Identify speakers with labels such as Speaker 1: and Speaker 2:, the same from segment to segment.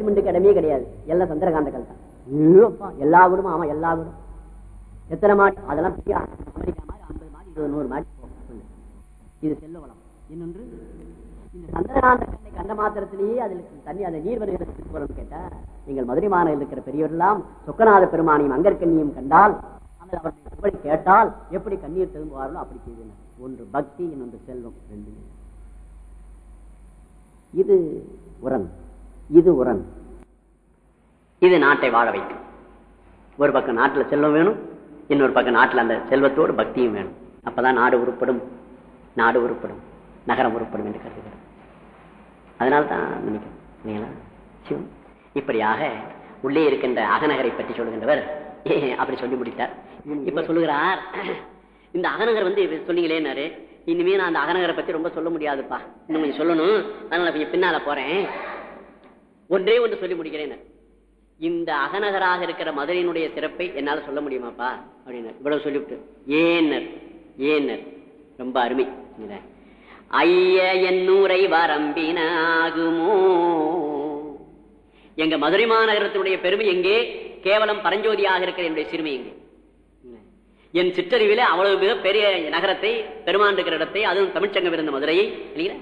Speaker 1: Cement கடமையே கிடையாது. எல்லாம் சந்திரகாந்தங்கள் தான். எல்லா வீடும் ஆமா எல்லா வீடும் எத்தனை மாடி? அதெல்லாம் பெரிய அமெரிக்கா மாதிரி ஐம்பது மாடி இருபது நூறு மாடி இது செல்ல வளம். இன்னொன்று இந்த சந்திரகாந்த கண்ணை கண்ட மாத்திரத்திலேயே அதில் தண்ணி அந்த நீர் வருகிறது கேட்டா நீங்கள் மதுரை மாநகரில் இருக்கிற பெரியவர்களாம் சொக்கநாத பெருமானையும் அங்கற்கண்ணியும் கண்டால் அல்லது அவர்கள் எப்படி கேட்டால் எப்படி கண்ணீர் திரும்புவார்களோ அப்படி செய்தனர் ஒன்று பக்தி இன்னொன்று செல்வம் ரெண்டு இது உரன் இது உரன். இது நாட்டை வாழ வைக்கும். ஒரு பக்கம் நாட்டுல செல்வம் வேணும் இன்னொரு பக்கம் நாட்டுல அந்த செல்வத்தோடு பக்தியும் வேணும். அப்பதான் நாடு உருப்படும் நாடு உருப்படும் நகரம் உருப்படும் என்று கருதுகிறேன் அதனால தான் நினைக்கிறேன்? சிவம் இப்படியாக உள்ளே இருக்கின்ற அகநகரை பற்றி சொல்லுகின்றவர் அப்படி சொல்லி முடித்தார். இப்ப சொல்லுகிறார் இந்த அகநகர் வந்து சொன்னீங்களேன்னாரு. இனிமே நான் அந்த அகநகரை பத்தி ரொம்ப சொல்ல முடியாதுப்பா. இன்னும் கொஞ்சம் சொல்லணும். அதனால கொஞ்சம் பின்னால போறேன். ஒன்றே ஒன்று சொல்லி முடிக்கிறேன் இந்த அகநகராக இருக்கிற மதுரையினுடைய சிறப்பை என்னால் சொல்ல முடியுமாப்பா? அப்படின்னு இவ்வளவு சொல்லிவிட்டு. ஏன்னர் ஏன்னர் ரொம்ப அருமை. ஐய என்னூரை வரம்பினாகுமோ? எங்க மதுரை மாநகரத்தினுடைய பெருமை எங்கே? கேவலம் பரஞ்சோதியாக இருக்கிற என்னுடைய சிறுமை எங்கே? என் சிற்றறிவிலே அவ்வளவு மிக பெரிய நகரத்தை பெருமான் இருக்கிற இடத்தை அதுவும் தமிழ்ச்சங்கம் இருந்த மதுரையை இல்லைங்களா?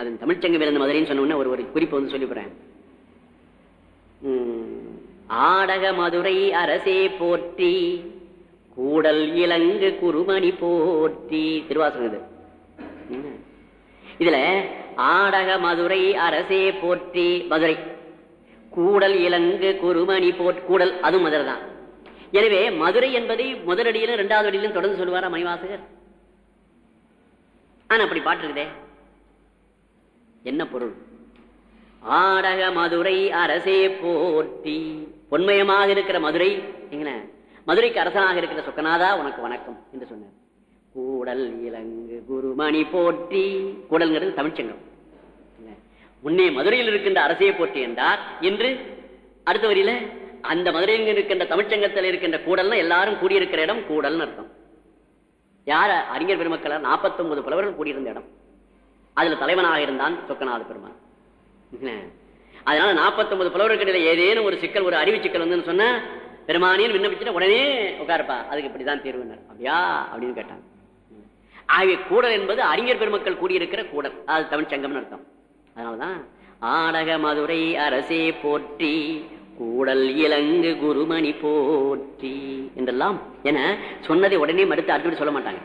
Speaker 1: அது தமிழ்ச்சங்கம் இருந்த மதுரைன்னு சொன்ன ஒரு ஒரு குறிப்பு வந்து சொல்லிவிடுறேன். உம், ஆடக மதுரை அரசே போற்றி கூடல் இலங்கு குருமணி போற்றி. திருவாசகம் இது. இதுல ஆடக மதுரை அரசே போற்றி மதுரை. கூடல் இலங்கு குருமணி போட் கூடல் அதுவும் மதுரை தான். எனவே மதுரை என்பதை முதலடியிலும் இரண்டாவது அடியிலும் தொடர்ந்து சொல்லுவாரா மணிவாசகர்? ஆனா அப்படி பாட்டு இருக்குதே என்ன பொருள்? ஆடக மதுரை அரசே போற்றி. பொன்மயமாக இருக்கிற மதுரை மதுரைக்கு அரசனாக இருக்கிற சொக்கநாதா உனக்கு வணக்கம் என்று சொன்னார். கூடல் இலங்கு குருமணி போற்றி. கூடல்ங்கிறது தமிழ்ச்சங்கம். முன்னே மதுரையில் இருக்கின்ற அரசே போற்றி என்றார். என்று அடுத்த வரியில அந்த மதுரையில் இருக்கின்ற தமிழ்ச்சங்கத்தில் இருக்கின்ற கூடல்னா எல்லாரும் கூடியிருக்கிற இடம் கூடல்னு அர்த்தம். யார அறிஞர் பெருமக்கள்? நாற்பத்தி ஒன்பது புலவர்கள் கூடியிருந்த இடம். அதுல தலைவனாக இருந்தான் சொக்கநாத பெருமான். அதனால நாற்பத்தி ஒன்பது புலவர்களிடையில ஏதேனும் ஒரு சிக்கல் ஒரு அறிவு சிக்கல் வந்து சொன்ன பெருமானியன் விண்ணப்பிச்சுட்டு உடனே உட்காருப்பா அதுக்கு இப்படிதான் தீர்வுனர் அப்படியா? அப்படின்னு கேட்டாங்க ஆகிய கூடல் என்பது அறிஞர் பெருமக்கள் கூடியிருக்கிற கூடல். அது தமிழ் சங்கம்னு அர்த்தம். அதனாலதான் ஆடக மதுரை அரசே போற்றி கூடல் இலங்கு குருமணி போற்றி என்றெல்லாம் என சொன்னதை உடனே மறுத்து அடுத்து சொல்ல மாட்டாங்க.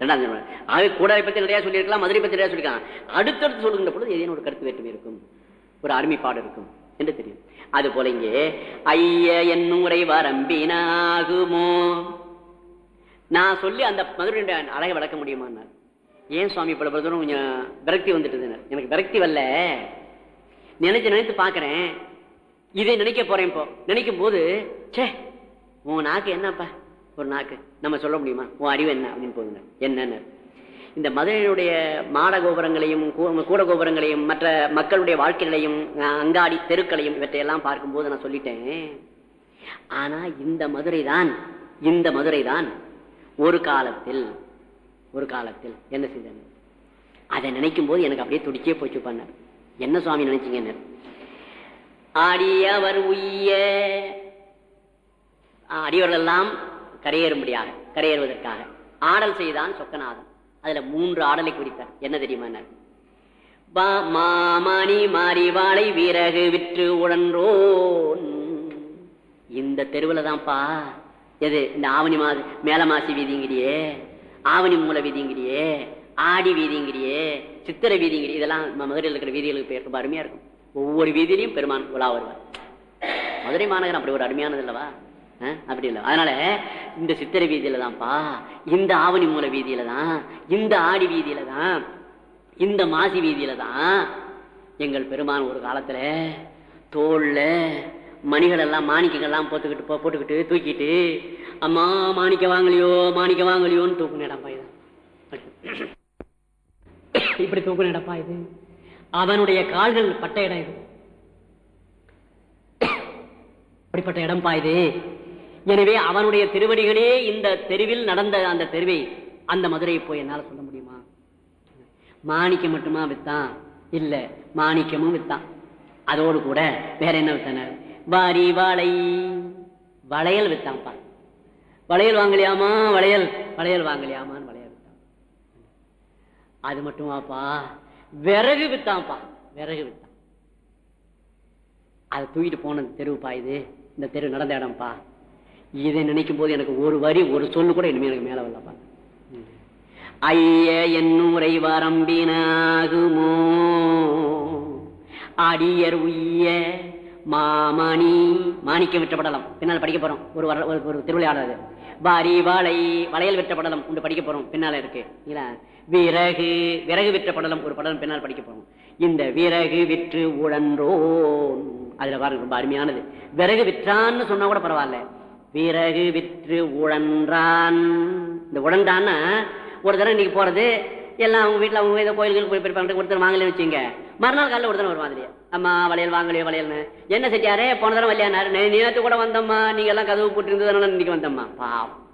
Speaker 1: இரண்டாம் தடவை. ஆகவே கூடாரை பத்தி நிறைய சொல்லியிருக்கலாம் மதுரை பத்தி நிறைய சொல்லியிருக்காங்க அடுத்தடுத்து சொல்லுகின்ற பொழுது ஏதேனும் ஒரு கருத்து வேற்றுமை இருக்கும். ஒரு அருமைப்பாடு இருக்கும் என்று தெரியும். அது போல இங்கே ஐய என்னுரை வரம்பினாகுமோ? நான் சொல்லி அந்த மதுரையுடைய அழகை வளர்க்க முடியுமான்னார். ஏன் சுவாமி இப்ப இவ்வளவு கொஞ்சம் விரக்தி வந்துட்டு எனக்கு விரக்தி வரல. நினைச்சு நினைத்து பாக்குறேன் இதை நினைக்க போறேன் இப்போ. நினைக்கும் போது ச்சே உன் நாக்கு என்னப்பா? ஒரு நாக்கு. நம்ம சொல்ல முடியுமா? உன் அறிவு என்ன? அப்படின்னு போதுங்க. என்னன்னு. இந்த மதுரையினுடைய மாட கோபுரங்களையும் கூட கோபுரங்களையும் மற்ற மக்களுடைய வாழ்க்கைகளையும் அங்காடி தெருக்களையும் இவற்றையெல்லாம் பார்க்கும்போது நான் சொல்லிட்டேன். ஆனா இந்த மதுரை தான் இந்த மதுரை தான் ஒரு காலத்தில் ஒரு காலத்தில் என்ன செய்தேன்? அதை நினைக்கும் போது எனக்கு அப்படியே துடிச்சே போச்சு பண்ணார் என்ன சுவாமி நினைச்சீங்க ஆடியவர் உய்ய அடியவர்கள் எல்லாம் கரையேறும்படியாக கரையேறுவதற்காக. ஆடல் செய்தான் சொக்கநாதன். அதுல மூன்று ஆடலை குறித்தார். என்ன தெரியுமா பா- மாமணி மாறிவாளை வீரகு விற்று உழன்றோன். இந்த தெருவில் தான்ப்பா. எது இந்த ஆவணி மாசி மேல மாசி வீதிங்கிறியே ஆவணி மூல வீதிங்கிறியே ஆடி வீதிங்கிறியே சித்திர வீதிங்கிறியே இதெல்லாம் மதுரையில் இருக்கிற வீதிகளுக்கு பேர் ரொம்ப அருமையா இருக்கும். ஒவ்வொரு வீதியிலையும் பெருமான் உலா வருவார். மதுரை மாநகரம் அப்படி ஒரு அருமையானது இல்லவா? அப்படி இல்லை. அதனால இந்த சித்திரை வீதியில தான்ப்பா இந்த ஆவணி மூல வீதியில தான் இந்த ஆடி வீதியில தான் இந்த மாசி வீதியில தான் எங்கள் பெருமான் ஒரு காலத்துல தோல்ல மணிகள் எல்லாம் மாணிக்கங்கள் எல்லாம் போட்டுக்கிட்டு போட்டுக்கிட்டு தூக்கிட்டு அம்மா மாணிக்க வாங்கலையோ மாணிக்க வாங்கலையோன்னு தூக்கு இது. இப்படி தூக்கு நடப்பா இது. அவனுடைய கால்கள் பட்ட இடம் இது. அப்படிப்பட்ட இடம்பா இது. எனவே அவனுடைய திருவடிகளே இந்த தெருவில் நடந்த அந்த தெருவை அந்த மதுரையை போய் என்னால சொல்ல முடியுமா? மாணிக்கம் மட்டுமா வித்தான்? இல்ல மாணிக்கமும் வித்தான். அதோடு கூட வேற என்ன வித்தனர் வாரி வாழை. வளையல் வித்தான்ப்பா. வளையல் வாங்கலையாமா? வளையல் வளையல் வாங்கலையாமான்னு வளையல் வித்தான். அது மட்டுமாப்பா? விறகு வித்தான்ப்பா. விறகு வித்தான். அதை தூக்கிட்டு போன தெருவுப்பா இது. இந்த தெரு நடந்த இடம்ப்பா. இதை நினைக்கும் போது எனக்கு ஒரு வரி ஒரு சொல்லு கூட இனிமே எனக்கு மேல வரலப்பா ஐய என்னூரை வரம்பினாகுமோ? அடியர் உய்ய மாமணி மாணிக்கம் விற்றப்படலாம் பின்னால் படிக்க போறோம். ஒரு வர- ஒரு- ஒரு திருவிளையாடல் வாரி வாழை வளையல் விற்ற படலம் ஒன்று படிக்க போறோம். பின்னால இருக்கு. விறகு விறகு விற்ற படலம் ஒரு படலம் பின்னால் படிக்க போறோம். இந்த விறகு விற்று உழன்றோன் அதுல பாருங்க ரொம்ப அருமையானது. விறகு விற்றான்னு சொன்னா கூட பரவாயில்ல. பிறகு விற்று உழன்றான். இந்த உழன்றான்னா ஒரு தடவை இன்னைக்கு போறது எல்லாம் அவங்க வீட்டுல அவங்க ஏதோ கோயில்களுக்கு போய் போயிருப்பாங்க ஒருத்தர் வாங்கலன்னு வச்சுங்க. மறுநாள் காலையில் ஒருத்தர் ஒரு மாதிரி அம்மா வளையல் வாங்கலையோ வளையல்னு. என்ன செட்டியாரு போன தடவை வல்லையானாரு நேற்று கூட வந்தம்மா. நீங்க எல்லாம் கதவு போட்டு இருந்ததுனால இன்னைக்கு வந்தம்மா. பாவம்.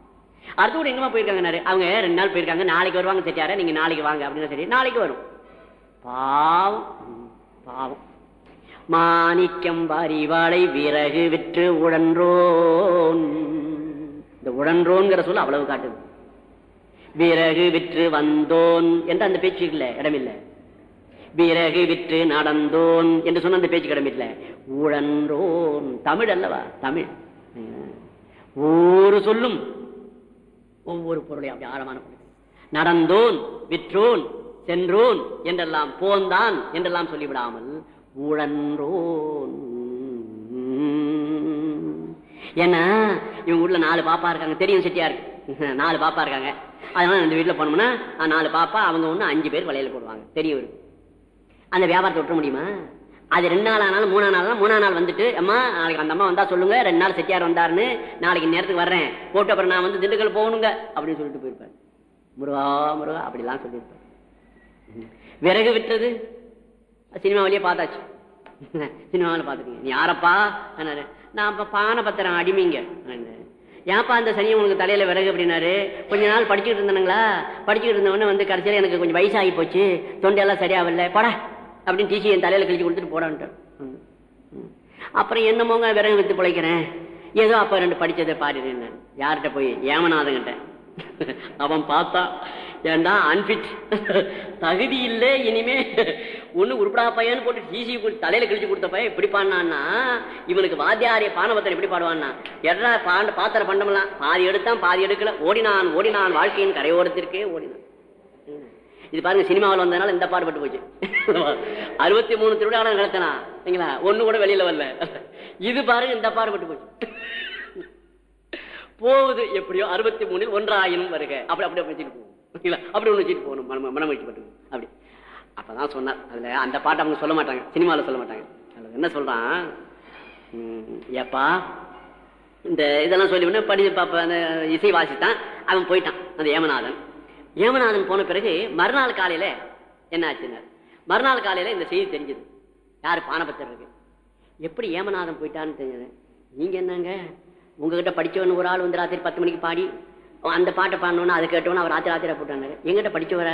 Speaker 1: அடுத்து கூட எங்கம்மா போயிருக்காங்க அவங்க ரெண்டு நாள் போயிருக்காங்க. நாளைக்கு வருவாங்க செட்டியாரு நீங்க நாளைக்கு வாங்க அப்படின்னு சரி. நாளைக்கு வரும். பாவம். பாவம். மாணிக்கம் வாரிவாளை விறகு விற்று உழன்றோன் இந்த உழன்றோன்கிற சொல்ல அவ்வளவு காட்டுது. விறகு விற்று வந்தோன் என்று அந்த பேச்சு இல்ல இடமில்லை. விறகு விற்று நடந்தோன் என்று சொன்ன அந்த பேச்சுக்கு இடமில்லை. உழன்றோன். தமிழ் அல்லவா? தமிழ். ஒரு சொல்லும் ஒவ்வொரு பொருளையும் அப்படி ஆழமான பொருள். நடந்தோன் விற்றோன் சென்றோன் என்றெல்லாம் போந்தான் என்றெல்லாம் சொல்லிவிடாமல் உழன்றோன். ஏன்னா இவங்க ஊர்ல நாலு பாப்பா இருக்காங்க. தெரியும் செட்டியா இருக்கு நாலு பாப்பா இருக்காங்க. அதனால இந்த வீட்டுல போனோம்னா நாலு பாப்பா அவங்க ஒண்ணு அஞ்சு பேர் வளையல் போடுவாங்க. தெரியும் அந்த வியாபாரத்தை விட்டுற முடியுமா? அது ரெண்டு நாள் ஆனாலும் மூணா நாள் மூணா நாள் வந்துட்டு அம்மா நாளைக்கு அந்த அம்மா வந்தா சொல்லுங்க ரெண்டு நாள் செட்டியார் வந்தாருன்னு நாளைக்கு நேரத்துக்கு வர்றேன். போட்டு அப்புறம் நான் வந்து திண்டுக்கல் போகணுங்க அப்படின்னு சொல்லிட்டு போயிருப்பேன் முருகா முருகா அப்படிலாம் சொல்லியிருப்பேன் விறகு விற்றது? சினிமாவிலேயே பார்த்தாச்சு. சினிமாவில் பார்த்துக்கீங்க நீ யாரப்பா? நான் அப்போ பானை பத்திரம் அடிமைங்க ஏன்ப்பா அந்த சனியை உனக்கு தலையில விறகு அப்படின்னாரு? கொஞ்ச நாள் படிச்சுக்கிட்டு இருந்தானுங்களா? படிச்சுக்கிட்டு இருந்தவொடனே வந்து கடைசியில் எனக்கு கொஞ்சம் வயசாகி போச்சு. தொண்டையெல்லாம் சரியாகல போடா அப்படின்னு டிசி என் தலையில கழிச்சு கொடுத்துட்டு போடான்ட்டு. ம். ம். அப்புறம் என்னமோங்க விறகு வித்து பிழைக்கிறேன்? ஏதோ அப்போ ரெண்டு படித்ததை பாடினேன் யார்கிட்ட போய்? ஏமநாதங்கிட்ட அவன் பார்த்தான் ஏண்டா அன்பிட் தகுதி இல்லை இனிமே. ஒண்ணு உருப்படா பையன்னு போட்டு டிசி தலையில கிழிச்சு கொடுத்த பையன் இப்படி பாடினான்னா இவனுக்கு வாத்தியாரிய பானபத்திரம் எப்படி பாடுவான்னா? எடா பாண்ட பாத்திர பண்டமெல்லாம் பாதி எடுத்தான் பாதி எடுக்கல. ஓடினான் ஓடினான் வாழ்க்கையின் கரையோரத்திற்கே ஓடினான். இது பாருங்க சினிமாவில் வந்ததுனால இந்த பாடுபட்டு போச்சு. அறுபத்தி மூணு திருவிழா நடத்தினா சரிங்களா? ஒண்ணு கூட வெளியில வரல. இது பாருங்க இந்த பாடுபட்டு போச்சு. போகுது எப்படியோ அறுபத்தி மூணில் ஒன்றாயிரம் வருக. அப்படி அப்படி வச்சுட்டு போகும் ஓகேங்களா அப்படி ஒண்ணு வச்சுட்டு போகணும். மனம் மனம் வச்சுப்பட்டு அப்படி. அப்பதான் சொன்னார். அதுல அந்த பாட்டை அவங்க சொல்ல மாட்டாங்க. சினிமாவில் சொல்ல மாட்டாங்க. அதில் என்ன சொல்றான்? ஏப்பா இந்த இதெல்லாம் சொல்லி உடனே படி பாப்பா அந்த இசை வாசித்தான். அவன் போயிட்டான் அந்த ஏமநாதன். ஏமநாதன் போன பிறகு மறுநாள் காலையில என்ன ஆச்சுன்னார் மறுநாள் காலையில இந்த செய்தி தெரிஞ்சது. யாரு பானபத்தர் இருக்கு எப்படி ஏமநாதன் போயிட்டான்னு தெரிஞ்சது? நீங்க என்னங்க? உங்ககிட்ட படிச்சவன் ஒரு ஆள் வந்து ராத்திரி பத்து மணிக்கு பாடி அந்த பாட்டை பாடணும்னு அதை கேட்டவன அவர் ராத்திரி ராத்திரி போட்டாரு எங்கிட்ட படிச்சவர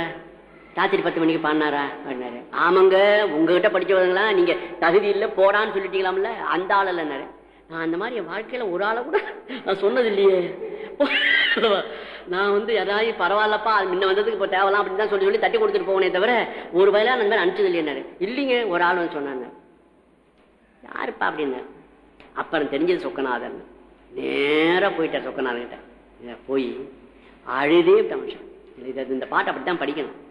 Speaker 1: ராத்திரி பத்து மணிக்கு பாடினாரா? பாடினாரு. ஆமாங்க உங்ககிட்ட படிச்சவங்களா நீங்க தகுதி இல்ல போடான்னு சொல்லிட்டீங்களாம்ல அந்த ஆள் இல்லைன்னாரு. நான் அந்த மாதிரி என் வாழ்க்கையில ஒரு ஆளை கூட நான் சொன்னது இல்லையே நான் வந்து யாராவது பரவாயில்லப்பா அது முன்ன வந்ததுக்கு இப்போ தேவலாம் அப்படின்னு தான் சொல்லி சொல்லி தட்டி கொடுத்துட்டு போவனே தவிர ஒரு வயலா அந்த மாதிரி அனுப்பிச்சது இல்லையாரு இல்லைங்க ஒரு ஆள் சொன்னாங்க யாருப்பா அப்படின்னு. அப்புறம் தெரிஞ்சது சொக்கநாதன். நேராக போயிட்டார் சொக்கநாதன்கிட்ட. இத போய் அழுதே விட்ட இது இந்த பாட்டை அப்படித்தான் படிக்கணும்.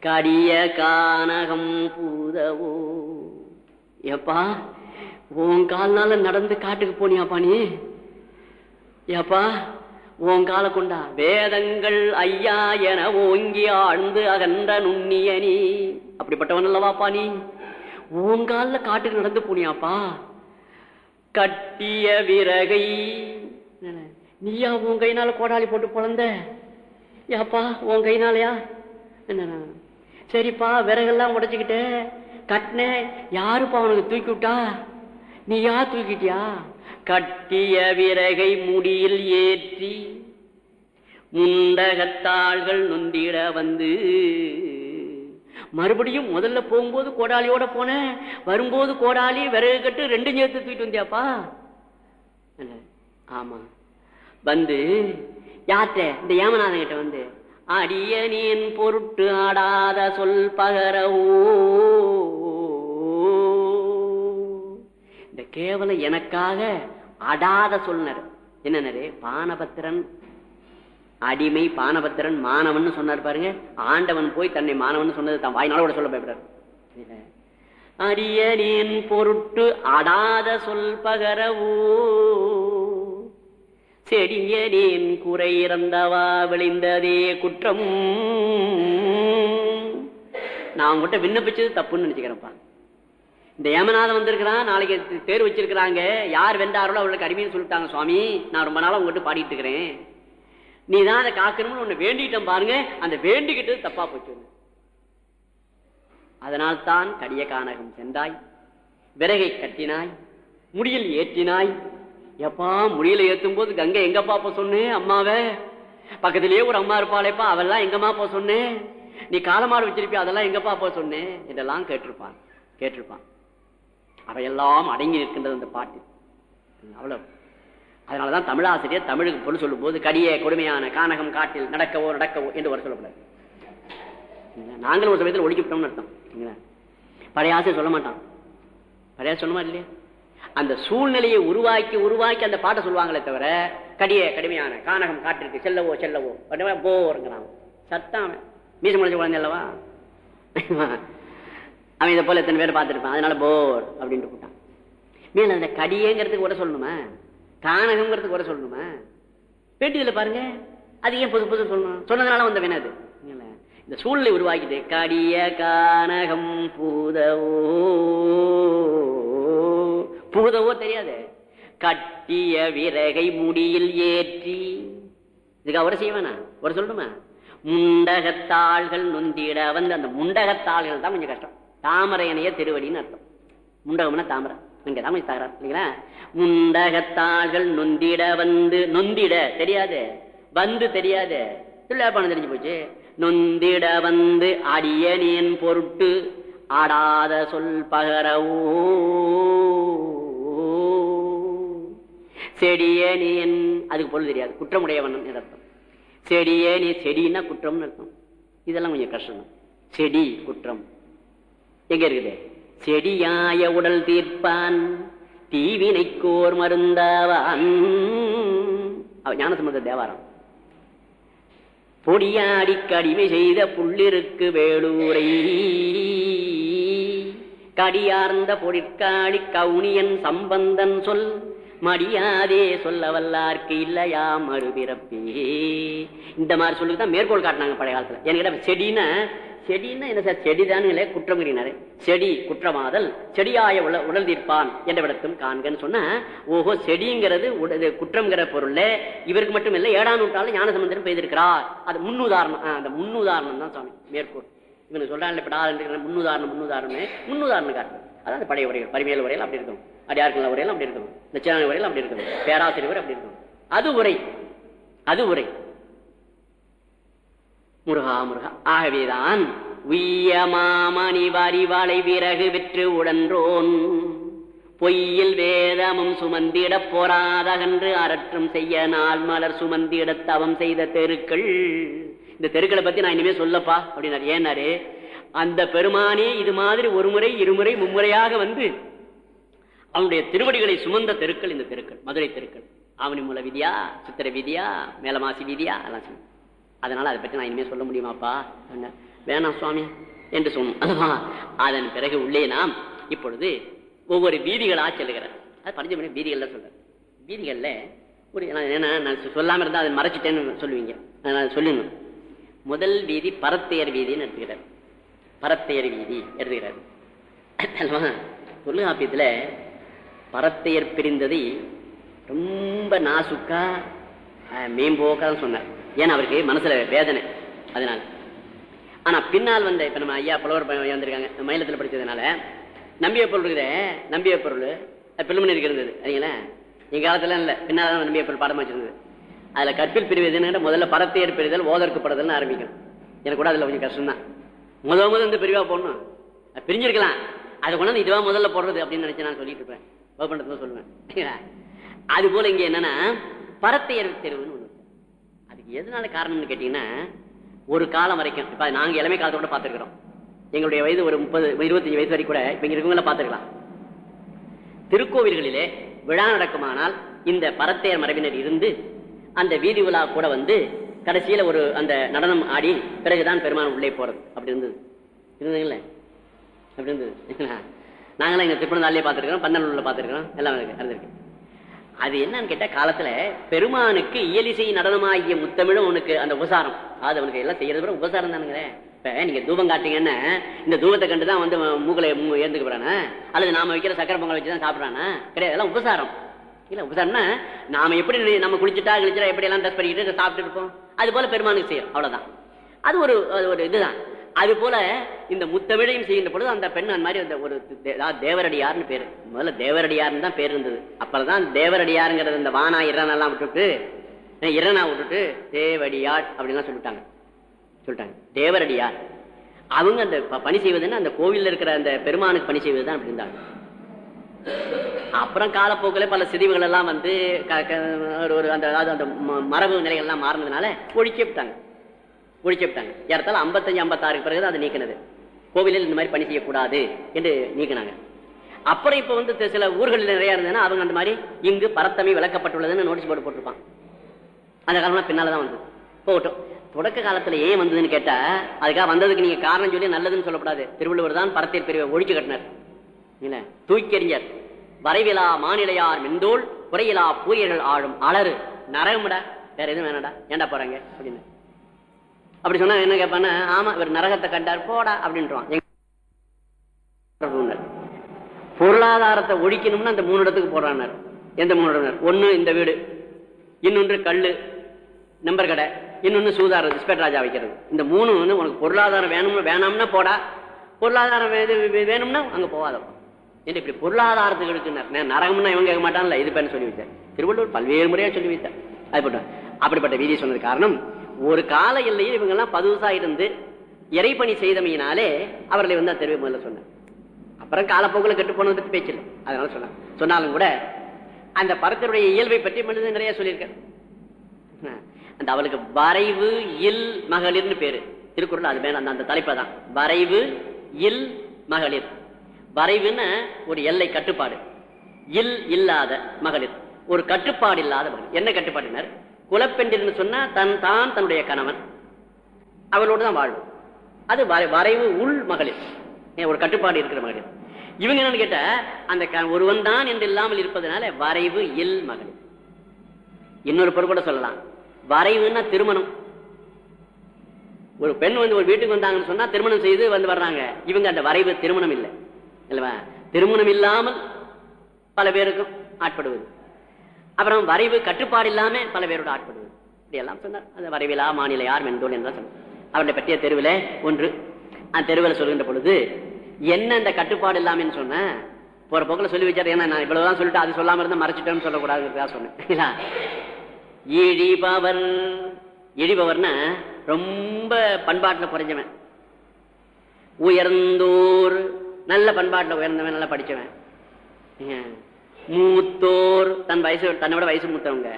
Speaker 1: கடிய கானகம் பூதவோ. ஏப்பா உன் கால்னால நடந்து காட்டுக்கு போனியாப்பா நீ? ஏப்பா உன் கால கொண்டா? வேதங்கள் ஐயா என ஓங்கி ஆழ்ந்து அகன்ற நுண்ணிய நீ. அப்படிப்பட்டவன் அல்லவாப்பா நீ? உன் காலில் காட்டுக்கு நடந்து போனியாப்பா? கட்டிய விறகை. நீயா உன் கைனால கோடாலி போட்டு பொழந்த? ஏப்பா உன் கைனாலயா என்ன சரிப்பா விறகெல்லாம் உடைச்சுக்கிட்ட கட்டின யாருப்பா உனக்கு தூக்கி விட்டா? நீ யார் தூக்கிட்டியா? கட்டிய விறகை முடியில் ஏற்றி முண்டகத்தாள்கள் நொந்திட வந்து மறுபடியும் முதல்ல போகும்போது கோடாலியோட போனேன் வரும்போது கோடாலி விறகு கட்டு ரெண்டும் சேர்த்து தூக்கிட்டு வந்தியாப்பா? ஆமா. வந்து யார்கிட்ட? இந்த ஏமநாதன் கிட்ட வந்து அடியனின் பொருட்டு ஆடாத சொல் பகரவோ இந்த கேவலம் எனக்காக அடாத சொல்னர். என்னன்னரு பானபத்திரன் அடிமை பானபத்திரன் மாணவன் சொன்னார் பாருங்க. ஆண்டவன் போய் தன்னை மாணவன் சொன்னது தான் வாய்நாளோட சொல்ல பயப்படுறார். அரியனின் பொருட்டு அடாத சொல் பகரவோ செடியனின் குறை இறந்தவா விளைந்ததே குற்றம். நான் உங்ககிட்ட விண்ணப்பிச்சது தப்புன்னு நினைச்சுக்கிறேன்ப்பா. இந்த ஏமநாதன் வந்திருக்கிறான் நாளைக்கு தேர் வச்சிருக்கிறாங்க. யார் வென்றார்களோ அவளுக்கு அடிமைன்னு சொல்லிட்டாங்க சுவாமி. நான் ரொம்ப நாளாக உங்ககிட்ட பாடிட்டு இருக்கிறேன். நீ தான் அதை காக்கணும்னு ஒன்று வேண்டிக்கிட்டேன் பாருங்க. அந்த வேண்டிக்கிட்டது தப்பா போச்சு அதனால்தான் கடிய கானகம் சென்றாய். விறகை கட்டினாய். முடியில் ஏற்றினாய். எப்பா முடியல ஏற்றும் போது கங்கை எங்கப்பா போக சொன்னேன் அம்மாவை? பக்கத்திலேயே ஒரு அம்மா இருப்பாளேப்பா அவெல்லாம் எங்கம்மா போக சொன்னேன் நீ காலமாடு வச்சிருப்பியா அதெல்லாம் எங்கப்பா போ சொன்னேன் இதெல்லாம் கேட்டிருப்பான் கேட்டிருப்பான். அவையெல்லாம் அடங்கி நிற்கின்றது அந்த பாட்டு அவ்வளவு. அதனாலதான் தமிழாசிரியர் தமிழுக்கு பொருள் சொல்லும் போது கடிய கொடுமையான கானகம் காட்டில் நடக்கவோ நடக்கவோ என்று வர சொல்லக்கூடாது. நாங்களும் ஒரு சமயத்தில் ஒழிக்கப்பட்டோம்னு அர்த்தம். பழைய ஆசிரியர் சொல்ல மாட்டான். பழைய சொல்லுமா இல்லையா? அந்த சூழ்நிலையை உருவாக்கி உருவாக்கி அந்த பாட்டை சொல்லுவாங்களே தவிர கடிய கடுமையான கானகம் காட்டிற்கு செல்லவோ செல்லவோ உடனே போருங்கிறான். சத்தம் அவன். மீச முடிஞ்ச குழந்தை அல்லவா? அவன் இதை போல எத்தனை பேர் பார்த்துருப்பான். அதனால போர் அப்படின்ட்டு போட்டான். மேல அந்த கடியேங்கிறதுக்கு கூட சொல்லணுமா? தானகம்ங்கிறது கூட சொல்லணுமா? பேட்டியில பாருங்க. அது ஏன் புது புது சொல்லணும்? சொன்னதுனால வந்த வேணா இந்த சூழ்நிலை உருவாக்கிட்டு கடிய கானகம் பூதவோ பூதவோ தெரியாது. கட்டிய விறகை முடியில் ஏற்றி. இதுக்கு அவரை செய்வானா? அவர் சொல்லணுமா? முண்டகத்தாள்கள் நொந்திட வந்து அந்த முண்டகத்தாள்கள் தான் கொஞ்சம் கஷ்டம். தாமரை இணைய திருவடின்னு அர்த்தம். முண்டகம்னா தாமரை. இங்க தான் சாகிறார் இல்லைங்களா? முண்டகத்தாள்கள் நொந்திட வந்து நொந்திட தெரியாது? வந்து தெரியாது? தொழிலாப்பான தெரிஞ்சு போச்சு. நொந்திட வந்து அடியனின் பொருட்டு ஆடாத சொல் பகரவோ செடியனியன் அதுக்கு பொருள் தெரியாது. குற்றமுடையவன் அர்த்தம். செடியனி செடின்னா குற்றம்னு அர்த்தம். இதெல்லாம் கொஞ்சம் கஷ்டம் செடி குற்றம். எங்க இருக்குது? செடியாய உடல் தீர்ப்பான் தீவினைக்கோர் மருந்தாவான். ஞான ஞானசம்பந்த தேவாரம். பொடியாடி கடிமை செய்த புள்ளிருக்கு வேலூரை. கடியார்ந்த பொடிற்காடி கவுனியன் சம்பந்தன் சொல் மடியாதே சொல்ல வல்லார்க்கு இல்லையா மறுபிறப்பே. இந்த மாதிரி சொல்லிதான் மேற்கோள் காட்டினாங்க பழைய காலத்துல. எனக்கு செடின்னா செடின்னா என்ன சார்? செடிதானுங்களே குற்றம்ங்கிறாரு செடி குற்றமாதல் செடியாய உல உடல் தீர்ப்பான் என்ற விடத்தும் காண்கன்னு சொன்னா ஓஹோ செடிங்கிறது குற்றம்ங்கிற பொருள்ல இவருக்கு மட்டும் இல்லை ஏழாம் நூற்றாலும் ஞானசம்பந்தரும் பெய்திருக்கிறார் அது முன்னுதாரணம் ஆ, அந்த முன்னுதாரணம் தான் சுவாமி மேற்கூர் இவனுக்கு சொல்றாங்க இப்ப முன்னுதாரணம் முன்னுதாரணம் முன்னுதாரணக்காரன் அதாவது அந்த பழைய உரைகள் பரிமையல் உரையில் அப்படி இருக்கும். அடியார்கள் உரையில் அப்படி இருக்கும். நிச்சயான உரையில் அப்படி இருக்கும். பேராசிரியர் அப்படி இருக்கும். அது உரை அது உரை. முருகா முருகா. ஆகவேதான் உய்ய மாமணி வரிவளை விறகு விற்று உடன்றோன் பொய்யில் வேதமும் சுமந்திடப் போராதகன்று அரற்றும் செய்ய நாள் மலர் சுமந்திட தவம் செய்த தெருக்கள். இந்த தெருக்களை பத்தி நான் இனிமே சொல்லப்பா அப்படின்னாரு. ஏன்னாரு? அந்த பெருமானே இது மாதிரி ஒரு முறை இருமுறை மும்முறையாக வந்து அவனுடைய திருவடிகளை சுமந்த தெருக்கள் இந்த தெருக்கள். மதுரை தெருக்கள். ஆவணி மூல விதியா சித்திர விதியா மேலமாசி விதியா அதெல்லாம் அதனால அதை பற்றி நான் இனிமே சொல்ல முடியுமாப்பா? வேணாம் சுவாமி என்று சொன்னோம் அதன் பிறகு உள்ளே நாம் இப்பொழுது ஒவ்வொரு வீதிகளாக செல்லுகிறார் அது பஞ்சமணி வீதிகளில் சொல்றேன். வீதிகளில் ஒரு ஏன்னா என்ன நான் சொல்லாமல் இருந்தால் அதை மறைச்சிட்டேன்னு சொல்லுவீங்க. நான் சொல்லணும் முதல் வீதி பரத்தையர் வீதின்னு எடுத்துக்கிறார். பரத்தையர் வீதி எடுத்துக்கிறார். அல்லவா? தொல்காப்பியத்துல பரத்தையர் பிரிந்ததை ரொம்ப நாசுக்கா மேம்போக்கா சொன்னார். ஏன்னா அவருக்கு மனசுல வேதனை? அதனால. ஆனா பின்னால் வந்த இப்ப நம்ம ஐயா புலவர் வந்திருக்காங்க மயிலத்துல படிச்சதுனால நம்பிய பொருள் இருக்குதே நம்பிய பொருள் பிள்ளைமணி பிலிமினரி இருந்தது சரிங்களா? எங்க காலத்துல இல்ல பின்னால் தான் நம்பிய பொருள் பாடமா வச்சிருந்தது. அதுல கற்பில் பிரிவு முதல்ல பரத்தை பிரிதல் ஓதற்கு படுதல்னு ஆரம்பிக்கும் எனக்கு கூட அதுல கொஞ்சம் கஷ்டம் தான் முத முதல் வந்து பிரிவா போடணும். அது பிரிஞ்சிருக்கலாம். அதை கொண்டாந்து இதுவா முதல்ல போடுறது அப்படின்னு நினைச்சு நான் சொல்லிட்டு இருப்பேன். பண்றது சொல்லுவேன். அது போல இங்க என்னன்னா பரத்தையர் தேர்வுன்னு எதனால காரணம்னு கேட்டீங்கன்னா ஒரு காலம் வரைக்கும் இப்ப நாங்க இளமை காலத்தோட பார்த்திருக்கிறோம். எங்களுடைய வயது ஒரு முப்பது இருபத்தஞ்சு வயசு வரைக்கும் கூட இப்ப இங்க இருக்கவங்கள பார்த்திருக்கலாம். திருக்கோவில்களிலே விழா நடக்குமானால் இந்த பரத்தையர் மரபினர் இருந்து அந்த வீதி விழா கூட வந்து கடைசியில ஒரு அந்த நடனம் ஆடி பிறகுதான் பெருமான் உள்ளே போறது. அப்படி இருந்தது. இருந்ததுங்களே? அப்படி இருந்தது. நாங்களாம் இங்க திருப்பணந்தாலே பார்த்துருக்கோம் பன்னலூர்ல பார்த்துருக்கோம் எல்லாம் இருந்திருக்கு. அது என்னன்னு கேட்டா காலத்துல பெருமானுக்கு இயலிசை நடனமாகிய முத்தமிழும் உனக்கு அந்த உபசாரம். அது அவனுக்கு எல்லாம் செய்யறது கூட உபசாரம் தானுங்களே. இப்ப நீங்க தூபம் காட்டுறீங்கன்னா இந்த தூபத்தை கண்டுதான் வந்து மூக்கலை ஏந்துக்க போறானா? அல்லது நாம வைக்கிற சக்கரை பொங்கல் வச்சுதான் சாப்பிடறானா? கிடையாது அதெல்லாம் உபசாரம். இல்ல உபசாரம்னா நாம எப்படி நம்ம குளிச்சுட்டா கிழிச்சிட்டா எப்படி எல்லாம் டச் பண்ணிக்கிட்டு சாப்பிட்டு இருப்போம்? அது போல பெருமானுக்கு செய்யும் அவ்வளவுதான். அது ஒரு அது ஒரு இதுதான். அது போல இந்த முத்தமிழையும் செய்கின்ற பொழுது அந்த பெண் அந்த மாதிரி அந்த ஒரு தே- தேவரடியார்னு பேரு. முதல்ல தேவரடியார்னு தான் பேர் இருந்தது. அப்பதான் தேவரடியாருங்கிறது இந்த வானா இரணெல்லாம் விட்டுட்டு இரணா விட்டுட்டு தேவடியார் அப்படின்லாம் சொல்லிட்டாங்க. சொல்லிட்டாங்க. தேவரடியார். அவங்க அந்த ப- பணி செய்வதுன்னு அந்த கோவில்ல இருக்கிற அந்த பெருமானுக்கு பணி செய்வது தான் அப்படி இருந்தாங்க. அப்புறம் காலப்போக்கில் பல சிதைவுகள் எல்லாம் வந்து க- க- ஒரு- ஒரு அந்த அதாவது அந்த ம- மரபு நிலைகள்லாம் மாறினதுனால ஒழிக்க விட்டாங்க. ஒழிக்க விட்டாங்க. ஏறத்தாலும் ஐம்பத்தஞ்சு ஐம்பத்தாறுக்கு பிறகு அதை நீக்கினது. கோவிலில் இந்த மாதிரி பணி செய்யக்கூடாது என்று நீக்கினாங்க. அப்புறம் இப்ப வந்து சில ஊர்களில் நிறைய இருந்ததுன்னா அவங்க அந்த மாதிரி இங்கு பரத்தமை விளக்கப்பட்டுள்ளதுன்னு நோட்டீஸ் போர்டு போட்டிருப்பான். அந்த காலம்லாம் பின்னாலதான் வந்தது. போகட்டும். தொடக்க காலத்துல ஏன் வந்ததுன்னு கேட்டா அதுக்காக வந்ததுக்கு நீங்க காரணம் சொல்லி நல்லதுன்னு சொல்லக்கூடாது. திருவள்ளுவர் தான் பரத்தை பிரிவை ஒழிச்சு கட்டினார். இல்ல தூக்கெறிஞர் வரைவிலா மாநிலையார் மெந்தோள் குறையிலா பூரியர்கள் ஆளும் அலறு. நரகம்டா. வேற எதுவும் வேணாடா ஏன்டா போறாங்க? அப்படின்னு. அப்படி சொன்னா என்ன கேட்பான்னா ஆமா இவர் நரகத்தை கண்டார் போடா அப்படின்றான் பொருளாதாரத்தை ஒழிக்கணும்னா அந்த மூணு இடத்துக்கு போடுறானார் எந்த மூணு இடம்? ஒன்னு இந்த வீடு இன்னொன்று கல்லு நம்பர் கடை இன்னொன்னு சூதாரம் இஸ்பெட் ராஜா வைக்கிறது. இந்த மூணு வந்து உனக்கு பொருளாதாரம் வேணும்னா வேணாம்னா போடா. பொருளாதாரம் வேணும்னா அங்க போகாத. என்ன இப்படி பொருளாதாரத்துக்கு எடுக்குனார் நரகம்னா இவங்க கேட்க மாட்டான்ல இது பேர் சொல்லி வைத்தேன். திருவள்ளூர் பல்வேறு முறையா சொல்லி வைத்தேன் அது அப்படிப்பட்ட வீதியை சொன்னது காரணம் ஒரு கால எல்லையில் இவங்க எல்லாம் பதுசா இருந்து இறைப்பணி செய்தமையினாலே அவர்களை வந்து அந்த தெருவை முதல்ல சொன்னார் அப்புறம் காலப்போக்கில் கெட்டு போனது பத்தி பேச்சில்லை அதனால சொன்னாங்க சொன்னாலும் கூட அந்த பரத்தருடைய இயல்பை பற்றி மனிதன் நிறைய சொல்லியிருக்காரு. அந்த அவளுக்கு வரைவு இல் மகளிர்னு பேரு. திருக்குறள் அது மேல அந்த அந்த தலைப்பை தான். வரைவு இல் மகளிர். வரைவுன்னு ஒரு எல்லை கட்டுப்பாடு. இல் இல்லாத மகளிர். ஒரு கட்டுப்பாடு இல்லாத மகளிர். என்ன கட்டுப்பாடுனர்? குலப்பெண்டில்னு சொன்னா தன் தான் தன்னுடைய கணவன். அவளோடு தான் வாழ்வு அது வரை- வரைவு உள் மகளிர். ஏன் ஒரு கட்டுப்பாடு இருக்கிற மகளிர். இவங்க என்னன்னு கேட்டா அந்த க- ஒருவன் தான் என்று இல்லாமல் இருப்பதனால வரைவு இல் மகளிர். இன்னொரு பொருள் கூட சொல்லலாம். வரைவுன்னா திருமணம். ஒரு பெண் வந்து ஒரு வீட்டுக்கு வந்தாங்கன்னு சொன்னா திருமணம் செய்து வந்து வர்றாங்க. இவங்க அந்த வரைவு திருமணம் இல்லை. இல்லவா? திருமணம் இல்லாமல் பல பேருக்கும் ஆட்படுவது. அப்புறம் வரைவு கட்டுப்பாடு இல்லாம பல பேரோட ஆட்படுவது இப்படியெல்லாம் சொன்னார். அந்த வரைவிலா மாநில யார் மென்தோல் என்றால் சொன்னார். அவருடைய பற்றிய தெருவில் ஒன்று. அந்த தெருவில் சொல்கின்ற பொழுது என்ன இந்த கட்டுப்பாடு இல்லாமன்னு சொன்ன? போற போக்கில் சொல்லி வச்சாரு. ஏன்னா நான் இவ்வளவுதான் சொல்லிட்டு அது சொல்லாம இருந்தா மறைச்சிட்டேன்னு சொல்லக்கூடாது சொன்னேன். இழிபவர். இழிபவர்னா ரொம்ப பண்பாட்டில் குறைஞ்சவன். உயர்ந்தோர். நல்ல பண்பாட்டில் உயர்ந்தவன் நல்லா படிச்சவன். ஏன்? மூத்தோர் தன் வயசு தன்னோட வயசு மூத்தவங்க.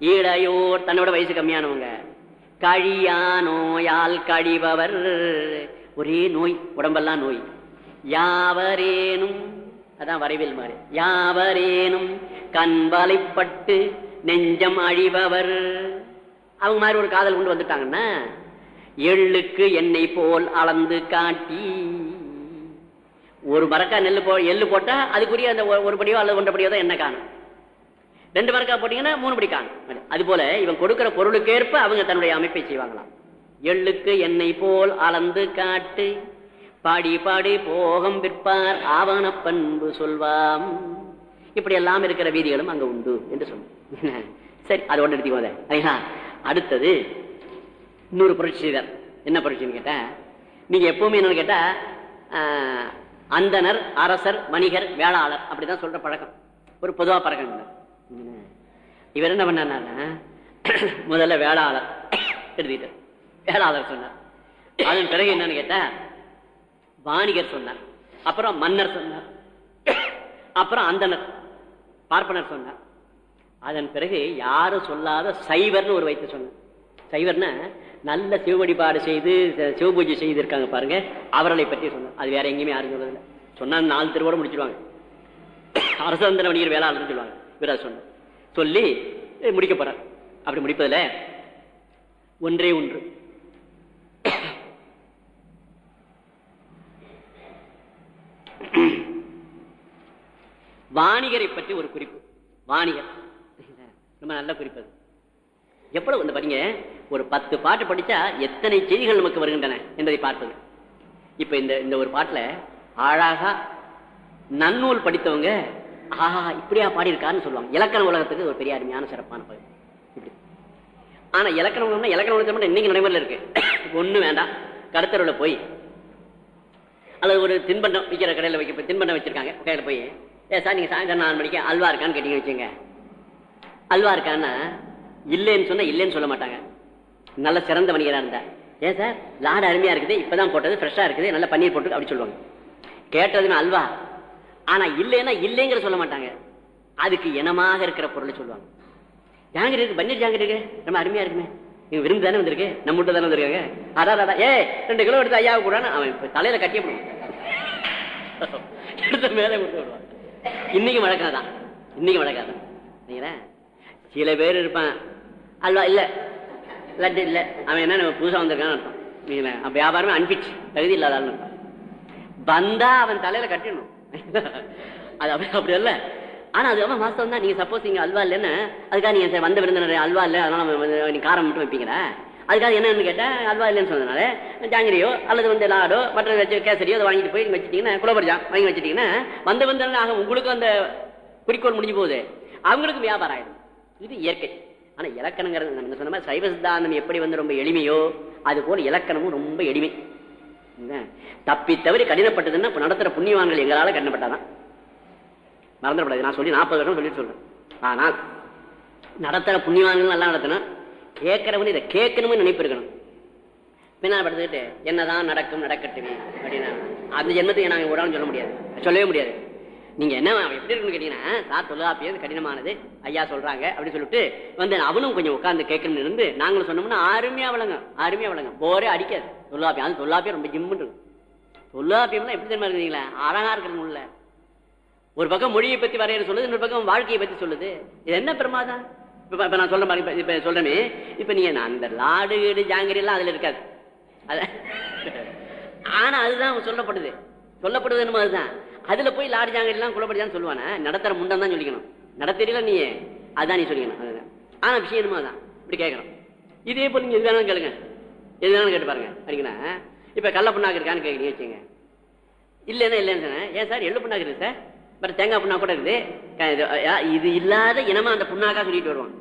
Speaker 1: ஈழையோர் தன்னோட வயசு கம்மியானவங்க. கழியா நோயால் கழிபவர். ஒரே நோய் உடம்பெல்லாம் நோய். யாவரேனும் அதான் வரைவில் மாறு. யாவரேனும் கண்வலைப்பட்டு நெஞ்சம் அழிபவர். அவங்க மாதிரி ஒரு காதல் கொண்டு வந்துட்டாங்கன்னா எள்ளுக்கு என்னை போல் அளந்து காட்டி ஒரு மரக்கா நெல் போ எள்ளு போட்டா அதுக்குரிய அந்த ஒரு- ஒரு படியோ அல்லது ஒன்றை படியோ தான் என்ன காணும்? ரெண்டு மரக்கா போட்டீங்கன்னா மூணு படி காணும். அது போல இவன் கொடுக்கிற பொருளுக்கேற்ப அவங்க தன்னுடைய அமைப்பை செய்வாங்களாம். எள்ளுக்கு என்னை போல் அளந்து காட்டு பாடி பாடி போகம் விற்பார் ஆவண பண்பு சொல்வாம். இப்படி எல்லாம் இருக்கிற வீதிகளும் அங்க உண்டு என்று சொன்ன சரி அது ஒன்று எடுத்துக்கோத சரிங்களா? அடுத்தது இன்னொரு புரட்சி என்ன புரட்சின்னு கேட்டா நீங்க எப்பவுமே என்னன்னு கேட்டா அந்தனர் அரசர் வணிகர் வேளாளர் அப்படிதான் சொல்ற பழக்கம். ஒரு பொதுவா பழக்கம் இல்லை. இவர் என்ன பண்ணாருன்னா முதல்ல வேளாளர் எழுதிட்டார். வேளாளர் சொன்னார். அதன் பிறகு என்னன்னு கேட்டா வாணிகர் சொன்னார். அப்புறம் மன்னர் சொன்னார். அப்புறம் அந்தனர் பார்ப்பனர் சொன்னார். அதன் பிறகு யாரும் சொல்லாத சைவர்னு ஒரு வைத்து சொன்னார். சைவர்னா நல்ல சிவ செய்து சிவபூஜை செய்திருக்காங்க பாருங்க. அவர்களை பற்றி சொன்னார் அது வேற எங்கேயுமே யாரும் சொல்றதில்லை சொன்னா நாலு திருவோட முடிச்சிருவாங்க. அரசந்திர வணிகர் வேளாளர்னு சொல்லுவாங்க. விராஜ் சொன்ன சொல்லி அஹ், முடிக்க போறார். அப்படி முடிப்பதில் ஒன்றே ஒன்று. வாணிகரை பற்றி ஒரு குறிப்பு. வாணிகர். ரொம்ப நல்ல குறிப்பு அது. எவ்வளவு இந்த பாருங்க ஒரு பத்து பாட்டு படிச்சா எத்தனை செய்திகள் நமக்கு வருகின்றன என்பதை பார்ப்பது. இப்ப இந்த இந்த ஒரு பாட்டுல அழகா நன்னூல் படித்தவங்க ஆஹா இப்படியா பாடியிருக்காருன்னு சொல்லுவாங்க. இலக்கண உலகத்துக்கு ஒரு பெரிய அருமையான சிறப்பான பகுதி இப்படி. ஆனா இலக்கண உலகம்னா இலக்கண உலகத்தை மட்டும் இன்னைக்கு நடைமுறையில் இருக்கு. ஒண்ணு வேண்டாம். கடத்தருவில் போய் அல்லது ஒரு தின்பண்டம் விற்கிற கடையில் வைக்க தின்பண்டம் வச்சிருக்காங்க. கடையில் போய் ஏ சார் நீங்க சாயந்தரம் நாலு மணிக்கு அல்வா இருக்கான்னு கேட்டீங்க வச்சுங்க அல்வா இருக்கான்னா இல்லைன்னு சொன்னா இல்லைன்னு சொல்ல மாட்டாங்க. நல்ல சிறந்த வணிகரா இருந்தார் ஏன் சார்? லாடு அருமையா இருக்குது இப்பதான் போட்டது ஃப்ரெஷ்ஷா இருக்குது நல்ல பன்னீர் போட்டு அப்படி சொல்லுவாங்க. கேட்டதுன்னு அல்வா. ஆனா இல்லைன்னா இல்லைங்கிற சொல்ல மாட்டாங்க. அதுக்கு இனமாக இருக்கிற பொருளை சொல்லுவாங்க. ஜாங்கிரி இருக்கு? பன்னீர் ஜாங்கிரி இருக்கு? ரொம்ப அருமையா இருக்குமே. இங்க விரும்பி தானே வந்திருக்கு? நம்ம வீட்டு தானே வந்திருக்காங்க. அதான் அதான் ஏ ரெண்டு கிலோ எடுத்து ஐயாவை கூடான்னு அவன் தலையில கட்டிய போடுவான். எடுத்த மேலே கொடுத்து இன்னைக்கு வழக்கம் தான் இன்னைக்கு வழக்காதான். சில பேர் இருப்பான் அல்வா இல்ல. லட்டு இல்ல. அவன் என்ன நம்ம புதுசா வந்திருக்கான்னு அர்த்தம். வியாபாரமே அனுப்பிச்சு தகுதி இல்லாதாலும் அர்த்தம். வந்தா அவன் தலையில கட்டிடணும். அது அப்படி அப்படி இல்ல. ஆனா அது ரொம்ப மாசம் தான் நீங்க சப்போஸ் நீங்க அல்வா இல்லைன்னு அதுக்காக நீங்க வந்த விருந்தினர் அல்வா இல்ல அதனால அவன் வந்து காரம் மட்டும் வைப்பீங்களா? அதுக்காக என்னன்னு கேட்டா அல்வா இல்லைன்னு சொன்னதுனால ஜாங்கிரியோ அல்லது வந்து லாடோ மற்ற வச்சு கேசரியோ அதை வாங்கிட்டு போய் வச்சுட்டீங்கன்னா குலபரிஜா வாங்கி வச்சுட்டீங்கன்னா வந்த விருந்தினர் ஆக உங்களுக்கு அந்த குறிக்கோள் முடிஞ்சு போகுது. அவங்களுக்கு வியாபாரம் ஆயிடும். இது இயற்கை. ஆனா இலக்கணங்கிறது நம்ம சொன்ன மாதிரி சைவ சித்தாந்தம் எப்படி வந்து ரொம்ப எளிமையோ அது போல இலக்கணமும் ரொம்ப எளிமை. என்ன? தப்பி தவறி கடினப்பட்டதுன்னா நடத்துற புண்ணியவான்கள் எங்களால கடினப்பட்டாதான். மறந்துடப்படாது நான் சொல்லி நாற்பது வருஷம் சொல்லிட்டு சொல்றேன். ஆனால் நடத்துற புண்ணியவான்கள் நல்லா நடத்தணும் கேட்கறவன் இதை கேட்கணும்னு நினைப்பிருக்கணும் இருக்கணும். படுத்துக்கிட்டு என்னதான் நடக்கும் நடக்கட்டுமே அப்படின்னா அந்த ஜென்மத்துக்கு நாங்கள் விடான்னு சொல்ல முடியாது. சொல்லவே முடியாது. நீங்க என்ன எப்படி இருக்குன்னு கேட்டீங்கன்னா சார் தொல்லாப்பியது கடினமானது. ஐயா சொல்றாங்க அப்படின்னு சொல்லிட்டு வந்து அவனும் கொஞ்சம் உட்காந்து கேட்கணும்னு இருந்து நாங்களும் சொன்னோம்னா அருமையா வழங்க அருமையா வழங்க போரே அடிக்காது. தொல்லாப்பியம் அது தொல்லாப்பியம் ரொம்ப ஜிம்முன்னு இருக்கும். தொல்லாப்பியம்லாம் எப்படி தெரியுமா இருக்குங்களா அழகா இருக்கிற உள்ள ஒரு பக்கம் மொழியை பத்தி வரையற சொல்லுது இன்னொரு பக்கம் வாழ்க்கையை பத்தி சொல்லுது. இது என்ன பிரமாதம்? இப்ப இப்ப நான் சொல்ற மாதிரி இப்ப சொல்றேனே. இப்ப நீங்க நான் அந்த லாடு வீடு ஜாங்கிரி எல்லாம் அதுல இருக்காது. அத ஆனா அதுதான் சொல்லப்படுது சொல்லப்படுது. என்னமோ அதுதான் அதுல போய் லாரி ஜாங்கிரி எல்லாம் குலப்படிதான் சொல்லுவானே? நடத்துற முண்டம் தான் சொல்லிக்கணும். நடத்தறியல நீ அதான் நீ சொல்லிக்கணும். அதுதான் ஆனா விஷயம் என்னமோ அதான். இப்படி கேட்கணும் இதே போல நீங்க எது வேணாலும் கேளுங்க. எது வேணாலும் கேட்டு பாருங்க. சரிங்களா? இப்ப கள்ள புண்ணாக்கு இருக்கான்னு கேட்குறீங்க வச்சுங்க இல்லைன்னா இல்லைன்னு சொன்னேன். ஏன் சார்? எள்ளு புண்ணாக்கு இருக்கு சார். பட் தேங்காய் புண்ணா கூட இருக்குது. இது, இல்லாத இனமா அந்த புண்ணாக்கா சொல்லிட்டு வருவான்.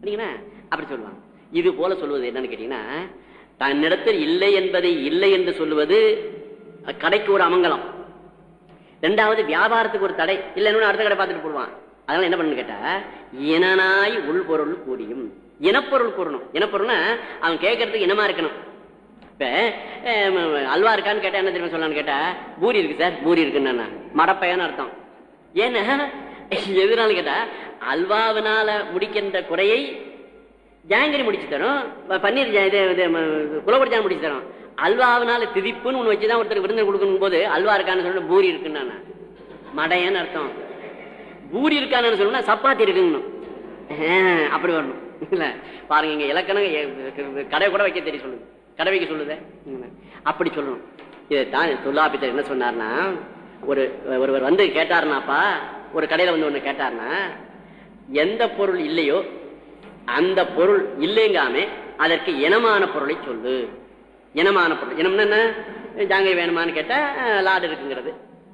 Speaker 1: சரிங்களா அப்படி சொல்லுவான். இது போல சொல்லுவது என்னன்னு கேட்டீங்கன்னா தன்னிடத்தில் இல்லை என்பதை இல்லை என்று சொல்லுவது கடைக்கு ஒரு அமங்கலம். ரெண்டாவது வியாபாரத்துக்கு ஒரு தடை இல்லைன்னு அடுத்த கடை பார்த்துட்டு போடுவான். அதனால என்ன பண்ணு கேட்டா இனனாய் உள்பொருள் கூடியும். இனப்பொருள் கூறணும். இனப்பொருள்னா அவன் கேட்கறதுக்கு இனமா இருக்கணும். இப்ப அல்வா இருக்கான்னு கேட்டா என்ன தெரியுமா சொல்லலாம்னு கேட்டா பூரி இருக்கு சார் பூரி இருக்குன்னு. மடப்பையான்னு அர்த்தம். ஏன்னா எதுனால கேட்டா அல்வாவினால முடிக்கின்ற குறையை ஜாங்கிரி முடிச்சு தரும். பன்னீர் ஜா- இது இது, முடிச்சு தரும். அல்வாவினால திதிப்புன்னு ஒண்ணு வச்சுதான் ஒருத்தர் விருந்தர் கொடுக்கணும் போது அல்வா இருக்கான்னு சொல்லணும் பூரி இருக்குன்னு மடையன்னு அர்த்தம். பூரி இருக்கான்னு சொல்லணும்னா சப்பாத்தி இருக்குங்கணும். அப்படி வரணும். இல்லை பாருங்க இங்க இலக்கணம் கடை கூட வைக்க தெரிய சொல்லுது கடை வைக்க சொல்லுதே. அப்படி சொல்லணும். இதைத்தான் தொல்லாபித்தர் என்ன சொன்னார்னா ஒரு ஒருவர் வந்து கேட்டாருனாப்பா ஒரு கடையில வந்து ஒண்ணு கேட்டாருன்னா எந்த பொருள் இல்லையோ அந்த பொருள் இல்லைங்காம அதற்கு இனமான பொருளை சொல்லு. இனமான பொருள் இனம்னு என்ன? ஜாங்கை வேணுமான்னு கேட்டா லாடு இருக்குங்கிறது.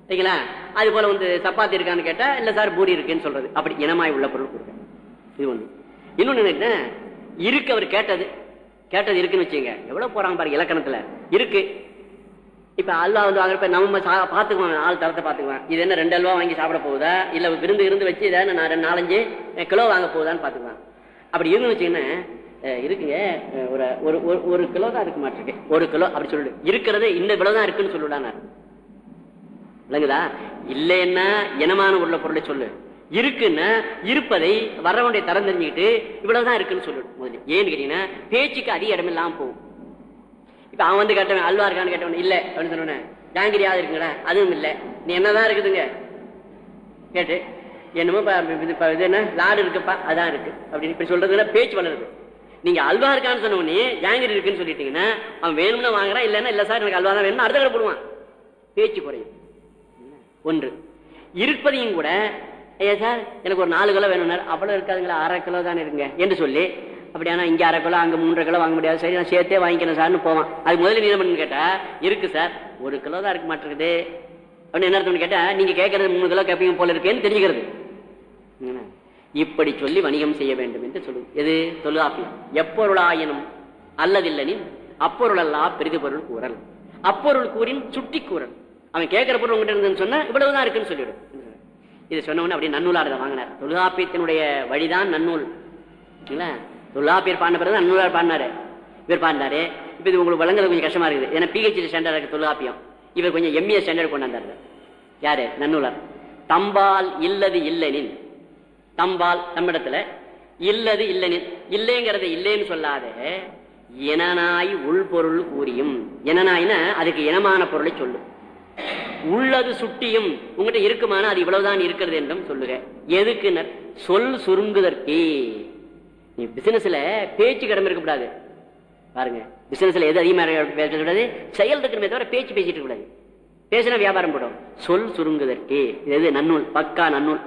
Speaker 1: சரிங்களா? அது போல வந்து சப்பாத்தி இருக்கான்னு கேட்டா இல்ல சார் பூரி இருக்குன்னு சொல்றது. அப்படி இனமாய் உள்ள பொருள் கொடுக்க. இது ஒண்ணு. இன்னொன்னு என்ன? இருக்கு அவர் கேட்டது. கேட்டது இருக்குன்னு வச்சுங்க எவ்வளவு போறாங்க பாருங்க இலக்கணத்துல. இருக்கு. இப்ப அல்வா வந்து வாங்குறப்ப நம்ம சா- பாத்துக்குவோம் ஆள் தரத்தை பாத்துக்குவேன் இது என்ன ரெண்டு அல்வா வாங்கி சாப்பிட போகுதா? இல்ல விருந்து இருந்து வச்சு இதை நான் ரெண்டு நாலஞ்சு கிலோ வாங்க போகுதான்னு பாத்துக்குவேன் அப்படி இருந்து வச்சுங்கன்னா இருக்குங்க ஒரு ஒரு ஒரு- ஒரு கிலோ தான் இருக்க மாட்டிருக்கு. ஒரு கிலோ அப்படி சொல்லு இருக்கிறதே இந்த இவ்வளவு தான் இருக்குன்னு சொல்லுடானார் விளங்குதா? இல்லைன்னா இனமான உள்ள பொருளை சொல்லு. இருக்குன்னா இருப்பதை வரவனுடைய தரம் தெரிஞ்சுக்கிட்டு இவ்வளவுதான் இருக்குன்னு சொல்லு. முதல்ல ஏன்னு கேட்டீங்கன்னா பேச்சுக்கு அதிக இடம் இல்லாம போகும். இப்ப அவன் வந்து கேட்டவன் அல்வா இருக்கான்னு கேட்டவன் இல்ல அப்படின்னு சொன்னேன் ஜாங்கிரியாவது இருக்குங்களா? அதுவும் இல்ல. நீ என்னதான் இருக்குதுங்க? கேட்டு. என்னமோ இது இது என்ன? லாடு இருக்குப்பா அதான் இருக்கு. அப்படின்னு இப்படி சொல்றதுன்னா பேச்சு வளருது. நீங்க அல்வா இருக்கான்னு சொன்ன உடனே ஜாங்கிரி இருக்குன்னு சொல்லிட்டீங்கன்னா அவன் வேணும்னா வாங்குறான் இல்லைன்னா இல்ல சார் எனக்கு அல்வா தான் வேணும்னு அடுத்த கடை போடுவான். பேச்சு குறையும். ஒன்று. இருப்பதையும் கூட ஐயா சார் எனக்கு ஒரு நாலு கிலோ வேணும்னாரு. அவ்வளவு இருக்காதுங்களா? அரை கிலோ தானே இருங்க என்று சொல்லி அப்படியானா இங்க அரை கிலோ அங்க மூன்றரை கிலோ வாங்க முடியாது சரி. நான் சேர்த்தே வாங்கிக்கிறேன் சார்னு போவான். அது முதல்ல நீ என்ன கேட்டா இருக்கு சார். ஒரு கிலோ தான் இருக்க மாட்டேங்குது. அப்படின்னு என்ன அர்த்தம்னு கேட்டா நீங்க கேட்கறது மூணு கிலோ கேட்பீங்க போல இருக்கேன்னு தெரிஞ்சுக்கிறது என்ன? இப்படி சொல்லி வணிகம் செய்ய வேண்டும் என்று சொல்லு. எது? தொல்லாப்பியம் எப்பொருளாயினும் அல்லதில்லனின் அப்பொருளல்லா பெரிது பொருள் கூறல். அப்பொருள் கூறின் சுட்டி கூறல். அவன் கேட்கிற பொருள் உங்ககிட்ட இருந்துன்னு சொன்னா இவ்வளவுதான் இருக்குன்னு சொல்லிவிடும் இதை சொன்ன உடனே அப்படியே நன்னூலார் வாங்கினார். தொல்காப்பியத்தினுடைய வழிதான் நன்னூல். இல்ல? தொல்லாப்பியர் பாடின பிறகு நன்னூலார் பாடினாரு. இவர் பாடினாரு. இப்ப இது உங்களுக்கு வழங்குறது கொஞ்சம் கஷ்டமா இருக்குது. ஏன்னா பிஹெச்டி ஸ்டாண்டர்ட் இருக்கு தொல்காப்பியம். இவர் கொஞ்சம் எம்ஏ ஸ்டாண்டர்ட் கொண்டாந்தார் யாரு? நன்னூலார். தம்பால் இல்லது இல்லனின் தம்பால் தம்மிடத்துல இல்லது இல்லைன்னு இல்லைங்கிறது இல்லைன்னு சொல்லாத இனநாய் உள்பொருள் கூறியும். இனநாய்னா அதுக்கு இனமான பொருளை சொல்லும் உள்ளது சுட்டியும் உங்ககிட்ட இருக்குமான அது இவ்வளவுதான் இருக்கிறது என்றும் சொல்லுக. எதுக்கு சொல் சுருங்குதற்கே. நீ பிசினஸ்ல பேச்சு கடமை இருக்கக்கூடாது பாருங்க பிசினஸ்ல எது அதிகமாக பேசக்கூடாது செயல் இருக்கணுமே தவிர பேச்சு பேசிட்டு கூடாது. பேசினா வியாபாரம் போடும். சொல் சுருங்குதற்கே. இது எது? நன்னூல் பக்கா நன்னூல்.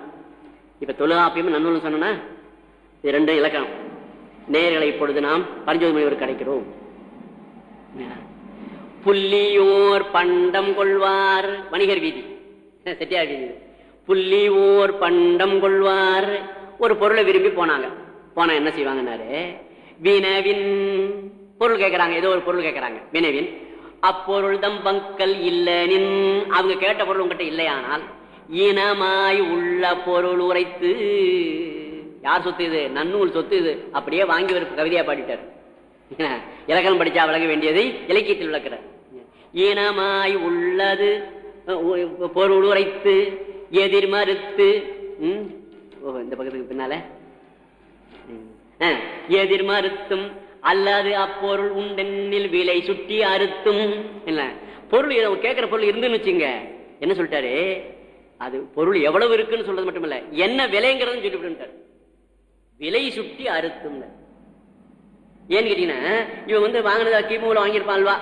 Speaker 1: இப்ப தொழுகாப்பியம் நன்னூல் சொன்னா இது ரெண்டு இலக்கணம். நேர்களை இப்பொழுது நாம் பரிஞ்சோதி முனிவர் கிடைக்கிறோம் புள்ளியோர் பண்டம் கொள்வார் வணிகர் வீதி. செட்டியார் வீதி புள்ளியோர் பண்டம் கொள்வார் ஒரு பொருளை விரும்பி போனாங்க. போனா என்ன செய்வாங்கன்னாரு? வினவின் பொருள் கேட்கறாங்க ஏதோ ஒரு பொருள் கேட்கறாங்க வினவின் அப்பொருள் தம் பங்கல் இல்லனின். அவங்க கேட்ட பொருள் உங்ககிட்ட இல்லையானால் இனமாய் உள்ள பொருள் உரைத்து. யார் சொத்து இது? நன்னூல் சொத்து இது. அப்படியே வாங்கி ஒரு கவிதையா பாடிட்டார். என்ன? இலக்கணம் படிச்சா விளங்க வேண்டியதை இலக்கியத்தில் விளக்குறார் இனமாய் உள்ளது பொருள் உரைத்து எதிர் மறுத்து. ஓ இந்த பக்கத்துக்கு பின்னால. ம். எதிர் மறுத்தும் அல்லது அப்பொருள் உண்டென்னில் விலை சுட்டி அறுத்தும். இல்ல பொருள் கேட்கிற பொருள் இருந்துன்னு வச்சுங்க என்ன சொல்லிட்டாரு? அது பொருள் எவ்வளவு இருக்குன்னு சொல்றது மட்டும் இல்ல என்ன விலைங்கிறதுன்னு சொல்லிவிட்டாரு விலை சுட்டி அறுத்தும் ஏன்னு கேட்டீங்கன்னா இவன் வந்து வாங்கினதா கிமுல வாங்கியிருப்பான் அல்வா.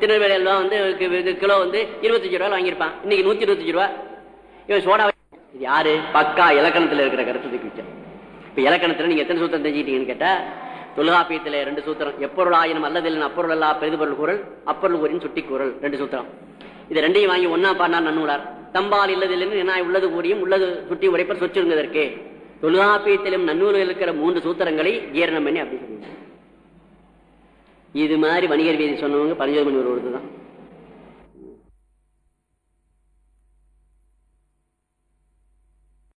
Speaker 1: திருநெல்வேலி அல்வா வந்து கிலோ வந்து இருபத்தஞ்சு ரூபாய் வாங்கியிருப்பான். இன்னைக்கு நூத்தி இருபத்தஞ்சு ரூபா. இவன் சோடா இது யாரு? பக்கா இலக்கணத்துல இருக்கிற கருத்து தூக்கிச்சேன் இப்ப இலக்கணத்துல நீங்க எத்தனை சூத்திரம் தெரிஞ்சுக்கிட்டீங்கன்னு கேட்டா தொல்காப்பியத்துல ரெண்டு சூத்திரம். எப்பொருள் ஆயினும் அல்லதில் அப்பொருள் அல்லா பெரிது பொருள் குரல் அப்பொருள் குரின் சுட்டி குரல் ரெண்டு சூத்திரம். இது ரெண்டையும் வாங்கி ஒன்னா பாடினார் நன்னூலார். தம்பால் இல்லதிலிருந்து என்ன உள்ளது கூடியும் உள்ளது சுட்டி உரைப்பர் சொச்சுருங்கதற்கு தொல்காப்பியத்திலும் நன்னூலில் இருக்கிற மூன்று சூத்திரங்களை ஜீரணம் பண்ணி அப்படி சொல்லுவாங்க இது மாதிரி வணிகர் வீதி சொன்னவங்க பரிஞ்சோதி மணி ஒரு தான்